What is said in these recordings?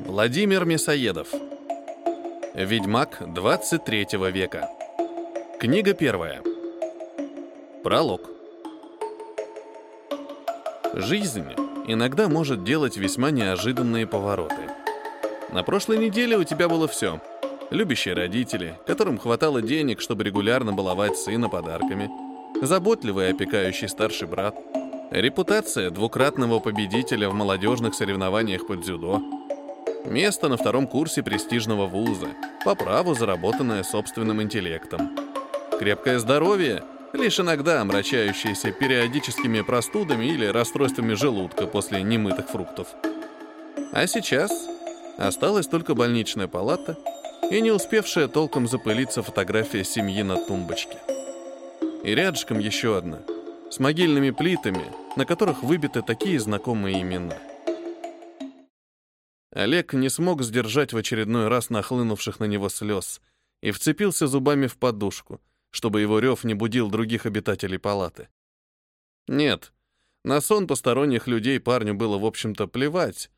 Владимир Мясоедов. Ведьмак 23 века. Книга первая. Пролог. Жизнь иногда может делать весьма неожиданные повороты. На прошлой неделе у тебя было все. Любящие родители, которым хватало денег, чтобы регулярно баловать сына подарками, заботливый опекающий старший брат, репутация двукратного победителя в молодежных соревнованиях по дзюдо, место на втором курсе престижного вуза, по праву заработанное собственным интеллектом, крепкое здоровье, лишь иногда омрачающееся периодическими простудами или расстройствами желудка после немытых фруктов. А сейчас осталась только больничная палата и не успевшая толком запылиться фотография семьи на тумбочке. И рядышком еще одна, с могильными плитами, на которых выбиты такие знакомые имена. Олег не смог сдержать в очередной раз нахлынувших на него слез и вцепился зубами в подушку, чтобы его рев не будил других обитателей палаты. Нет, на сон посторонних людей парню было, в общем-то, плевать.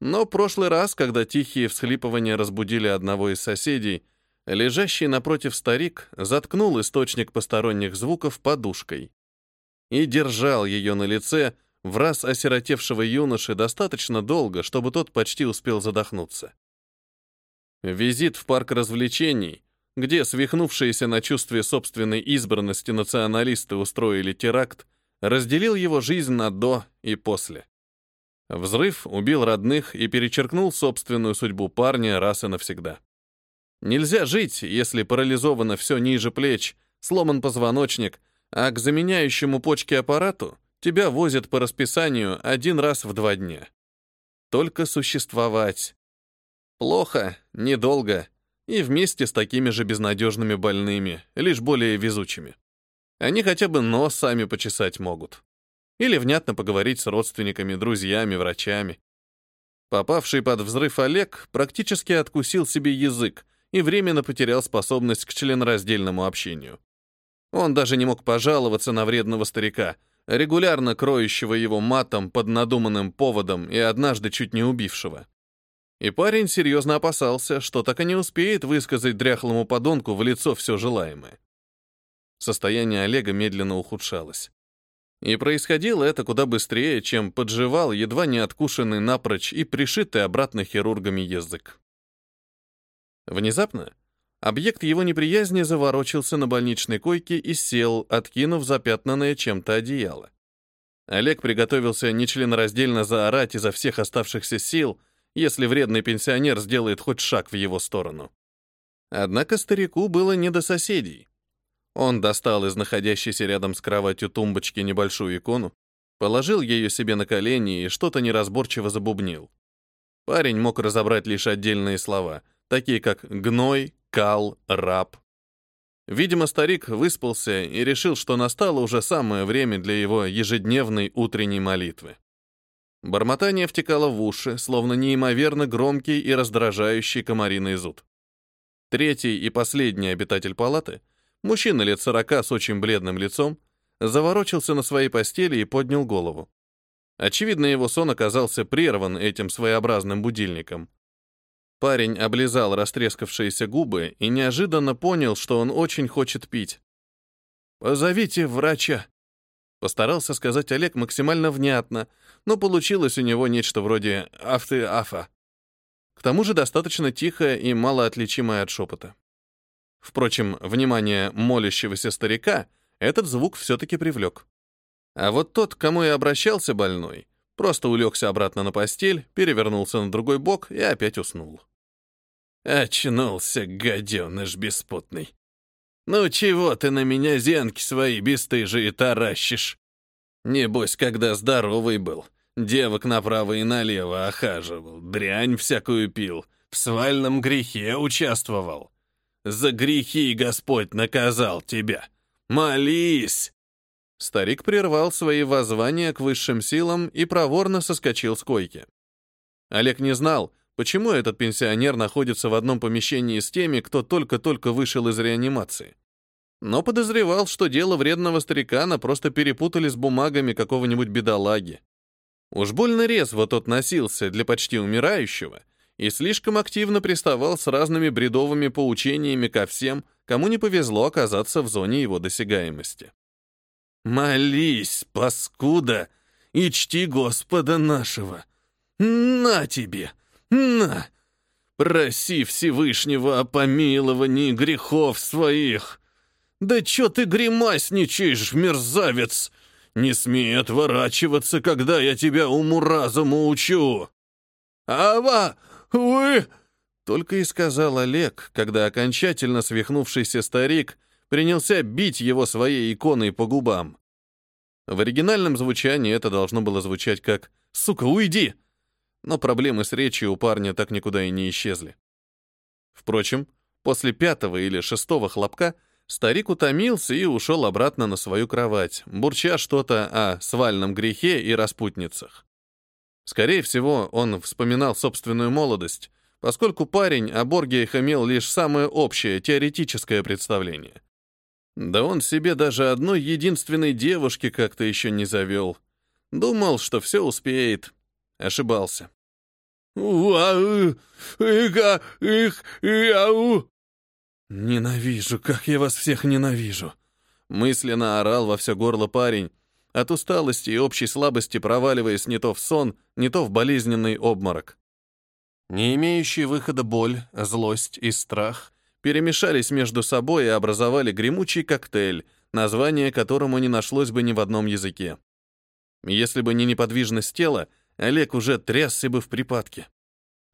Но прошлый раз, когда тихие всхлипывания разбудили одного из соседей, лежащий напротив старик заткнул источник посторонних звуков подушкой и держал ее на лице, в раз осиротевшего юноши достаточно долго, чтобы тот почти успел задохнуться. Визит в парк развлечений, где свихнувшиеся на чувстве собственной избранности националисты устроили теракт, разделил его жизнь на «до» и «после». Взрыв убил родных и перечеркнул собственную судьбу парня раз и навсегда. Нельзя жить, если парализовано все ниже плеч, сломан позвоночник, а к заменяющему почки аппарату Тебя возят по расписанию один раз в два дня. Только существовать. Плохо, недолго и вместе с такими же безнадежными больными, лишь более везучими. Они хотя бы нос сами почесать могут. Или внятно поговорить с родственниками, друзьями, врачами. Попавший под взрыв Олег практически откусил себе язык и временно потерял способность к членораздельному общению. Он даже не мог пожаловаться на вредного старика — регулярно кроющего его матом под надуманным поводом и однажды чуть не убившего. И парень серьезно опасался, что так и не успеет высказать дряхлому подонку в лицо все желаемое. Состояние Олега медленно ухудшалось. И происходило это куда быстрее, чем подживал едва не откушенный напрочь и пришитый обратно хирургами язык. Внезапно Объект его неприязни заворочился на больничной койке и сел, откинув запятнанное чем-то одеяло. Олег приготовился нечленораздельно заорать изо всех оставшихся сил, если вредный пенсионер сделает хоть шаг в его сторону. Однако старику было не до соседей. Он достал из находящейся рядом с кроватью тумбочки небольшую икону, положил ее себе на колени и что-то неразборчиво забубнил. Парень мог разобрать лишь отдельные слова, такие как «гной», Кал, раб. Видимо, старик выспался и решил, что настало уже самое время для его ежедневной утренней молитвы. Бормотание втекало в уши, словно неимоверно громкий и раздражающий комариный зуд. Третий и последний обитатель палаты, мужчина лет сорока с очень бледным лицом, заворочился на своей постели и поднял голову. Очевидно, его сон оказался прерван этим своеобразным будильником. Парень облизал растрескавшиеся губы и неожиданно понял, что он очень хочет пить. «Позовите врача», — постарался сказать Олег максимально внятно, но получилось у него нечто вроде «афты-афа». К тому же достаточно тихое и малоотличимое от шепота. Впрочем, внимание молящегося старика этот звук все-таки привлек. А вот тот, к кому и обращался больной, просто улегся обратно на постель, перевернулся на другой бок и опять уснул. Очнулся, гаденыш беспутный. Ну чего ты на меня зенки свои бесстыжие таращишь? Небось, когда здоровый был, девок направо и налево охаживал, дрянь всякую пил, в свальном грехе участвовал. За грехи Господь наказал тебя. Молись!» Старик прервал свои воззвания к высшим силам и проворно соскочил с койки. Олег не знал, Почему этот пенсионер находится в одном помещении с теми, кто только-только вышел из реанимации? Но подозревал, что дело вредного старикана просто перепутали с бумагами какого-нибудь бедолаги. Уж больно резво тот носился для почти умирающего и слишком активно приставал с разными бредовыми поучениями ко всем, кому не повезло оказаться в зоне его досягаемости. «Молись, паскуда, и чти Господа нашего! На тебе! На! Проси Всевышнего о помиловании грехов своих! Да чё ты гримасничаешь, мерзавец? Не смей отворачиваться, когда я тебя уму-разуму учу!» «Ава, вы...» Только и сказал Олег, когда окончательно свихнувшийся старик принялся бить его своей иконой по губам. В оригинальном звучании это должно было звучать как «Сука, уйди!» Но проблемы с речью у парня так никуда и не исчезли. Впрочем, после пятого или шестого хлопка старик утомился и ушел обратно на свою кровать, бурча что-то о свальном грехе и распутницах. Скорее всего, он вспоминал собственную молодость, поскольку парень о Боргиях имел лишь самое общее теоретическое представление. Да он себе даже одной единственной девушки как-то еще не завел. Думал, что все успеет. Ошибался. «Ненавижу, как я вас всех ненавижу!» Мысленно орал во все горло парень, от усталости и общей слабости проваливаясь не то в сон, не то в болезненный обморок. Не имеющие выхода боль, злость и страх перемешались между собой и образовали гремучий коктейль, название которому не нашлось бы ни в одном языке. Если бы не неподвижность тела, Олег уже трясся бы в припадке.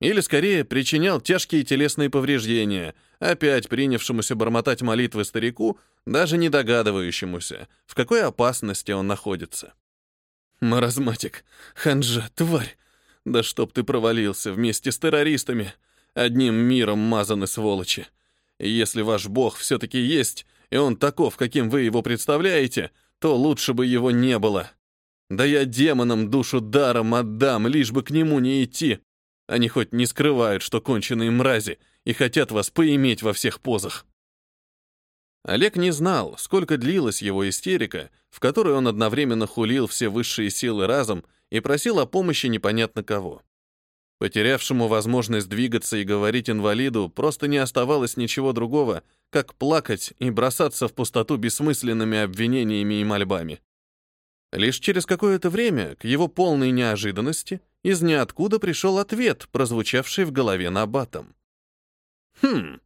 Или, скорее, причинял тяжкие телесные повреждения, опять принявшемуся бормотать молитвы старику, даже не догадывающемуся, в какой опасности он находится. «Маразматик, ханжа, тварь! Да чтоб ты провалился вместе с террористами! Одним миром мазаны сволочи! Если ваш бог все-таки есть, и он таков, каким вы его представляете, то лучше бы его не было. Да я демонам душу даром отдам, лишь бы к нему не идти. Они хоть не скрывают, что конченые мрази, и хотят вас поиметь во всех позах. Олег не знал, сколько длилась его истерика, в которой он одновременно хулил все высшие силы разом и просил о помощи непонятно кого. Потерявшему возможность двигаться и говорить инвалиду просто не оставалось ничего другого, как плакать и бросаться в пустоту бессмысленными обвинениями и мольбами. Лишь через какое-то время, к его полной неожиданности, из ниоткуда пришел ответ, прозвучавший в голове на батом. «Хм,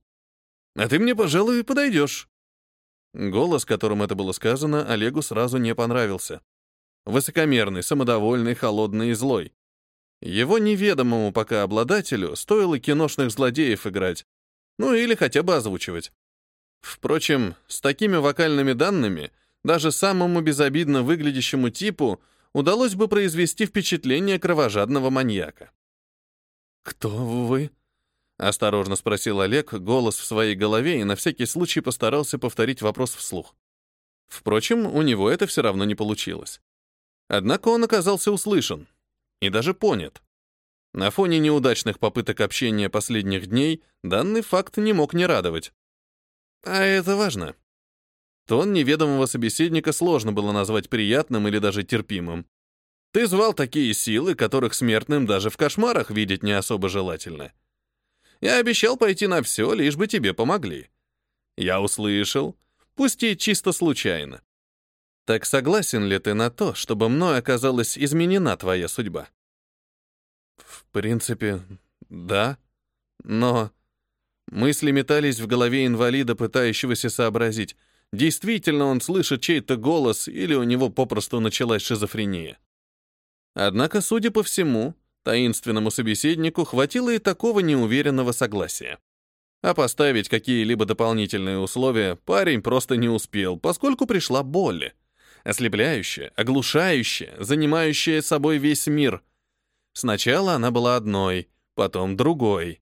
а ты мне, пожалуй, подойдешь». Голос, которым это было сказано, Олегу сразу не понравился. Высокомерный, самодовольный, холодный и злой. Его неведомому пока обладателю стоило киношных злодеев играть, ну или хотя бы озвучивать. Впрочем, с такими вокальными данными даже самому безобидно выглядящему типу удалось бы произвести впечатление кровожадного маньяка. «Кто вы?» — осторожно спросил Олег, голос в своей голове, и на всякий случай постарался повторить вопрос вслух. Впрочем, у него это все равно не получилось. Однако он оказался услышан и даже понят. На фоне неудачных попыток общения последних дней данный факт не мог не радовать. А это важно. Тон неведомого собеседника сложно было назвать приятным или даже терпимым. Ты звал такие силы, которых смертным даже в кошмарах видеть не особо желательно. Я обещал пойти на все, лишь бы тебе помогли. Я услышал, пусть и чисто случайно. Так согласен ли ты на то, чтобы мной оказалась изменена твоя судьба? В принципе, да. Но мысли метались в голове инвалида, пытающегося сообразить, действительно он слышит чей-то голос или у него попросту началась шизофрения. Однако, судя по всему, таинственному собеседнику хватило и такого неуверенного согласия. А поставить какие-либо дополнительные условия парень просто не успел, поскольку пришла боль. Ослепляющая, оглушающая, занимающая собой весь мир. Сначала она была одной, потом другой.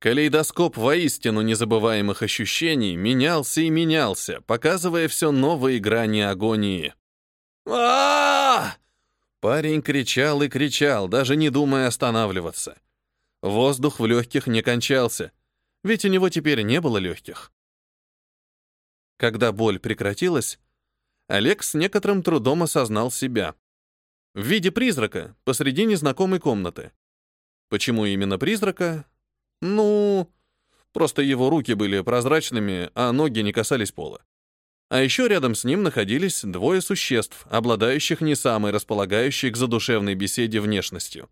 Калейдоскоп воистину незабываемых ощущений менялся и менялся, показывая все новые грани агонии. а Парень кричал и кричал, даже не думая останавливаться. Воздух в легких не кончался, ведь у него теперь не было легких. Когда боль прекратилась, Олег с некоторым трудом осознал себя. В виде призрака, посреди незнакомой комнаты. Почему именно призрака? Ну, просто его руки были прозрачными, а ноги не касались пола. А еще рядом с ним находились двое существ, обладающих не самой располагающей к задушевной беседе внешностью.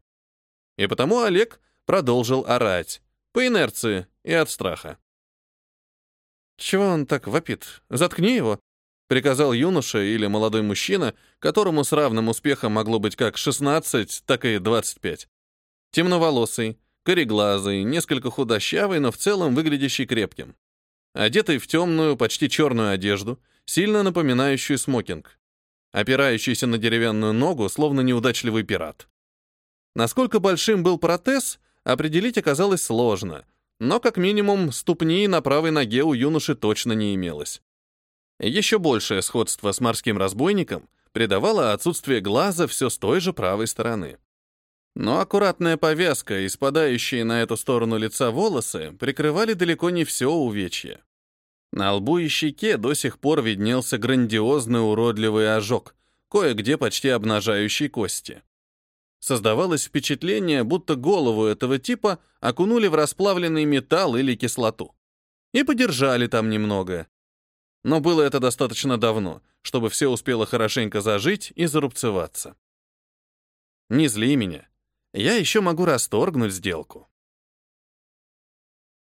И потому Олег продолжил орать, по инерции и от страха. «Чего он так вопит? Заткни его!» — приказал юноша или молодой мужчина, которому с равным успехом могло быть как 16, так и 25. Темноволосый, кореглазый, несколько худощавый, но в целом выглядящий крепким. Одетый в темную, почти черную одежду, сильно напоминающую смокинг. Опирающийся на деревянную ногу, словно неудачливый пират. Насколько большим был протез, определить оказалось сложно, но как минимум ступни на правой ноге у юноши точно не имелось. Еще большее сходство с морским разбойником придавало отсутствие глаза все с той же правой стороны. Но аккуратная повязка и спадающие на эту сторону лица волосы прикрывали далеко не все увечье. На лбу и щеке до сих пор виднелся грандиозный уродливый ожог, кое-где почти обнажающий кости. Создавалось впечатление, будто голову этого типа окунули в расплавленный металл или кислоту. И подержали там немного. Но было это достаточно давно, чтобы все успело хорошенько зажить и зарубцеваться. Не зли меня. Я еще могу расторгнуть сделку.